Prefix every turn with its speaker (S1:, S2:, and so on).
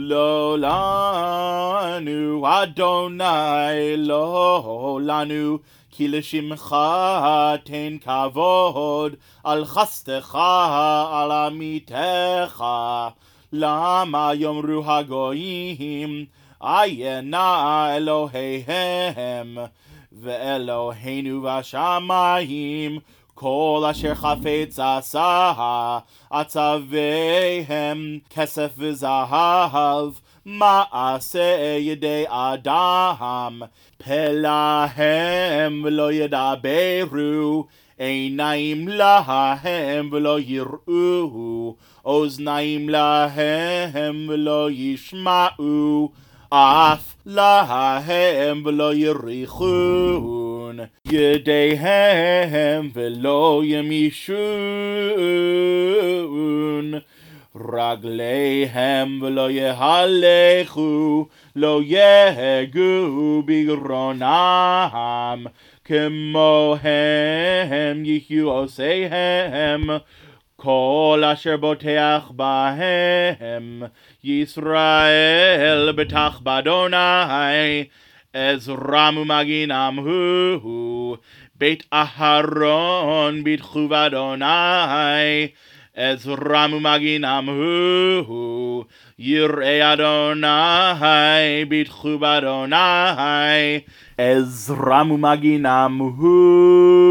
S1: לא לנו, אדוני לא לנו, כי לשמך תן כבוד, על חסדך, על עמיתך. למה יאמרו הגויים, עיינה אלוהיהם, ואלוהינו בשמיים, כל אשר חפץ עשה, עצביהם כסף וזהב, מעשה ידי אדם, פלהם ולא ידברו, עיניים להם ולא יראו, אוזניים להם ולא ישמעו, אף להם ולא יריחון, ידיהם ולא ימישון, רגליהם ולא יהלכו, לא יהגו בגרונם, כמוהם יהיו עושיהם, כל אשר בוטח בהם, ישראל בטח באדוני, Ez Ramu Maginam Hu Hu Beit Aharon Bit Chuvadonai Ez Ramu Maginam Hu Hu Yirei Adonai. Bit Chuvadonai Ez Ramu Maginam Hu